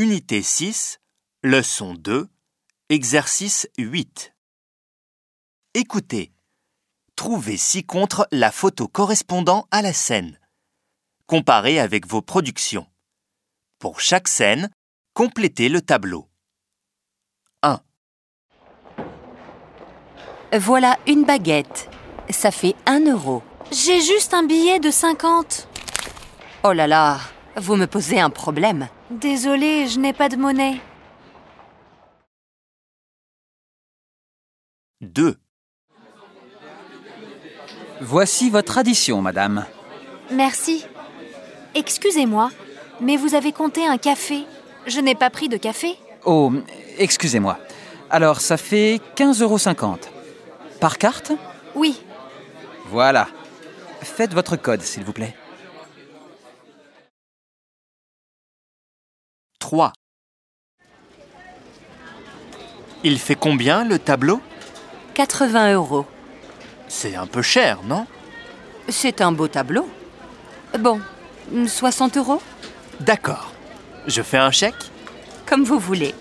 Unité 6, leçon 2, exercice 8. Écoutez. Trouvez ci-contre la photo correspondant à la scène. Comparez avec vos productions. Pour chaque scène, complétez le tableau. Voilà une baguette. Ça fait un euro. J'ai juste un billet de 50. Oh là là, vous me posez un problème. Désolée, je n'ai pas de monnaie. 2. Voici votre addition, madame. Merci. Excusez-moi, mais vous avez compté un café. Je n'ai pas pris de café. Oh, excusez-moi. Alors, ça fait 15,50 euros. Par carte? Oui, Voilà. Faites votre code, s'il vous plaît. 3. Il fait combien le tableau? 80 euros. C'est un peu cher, non? C'est un beau tableau. Bon, 60 euros? D'accord. Je fais un chèque? Comme vous voulez.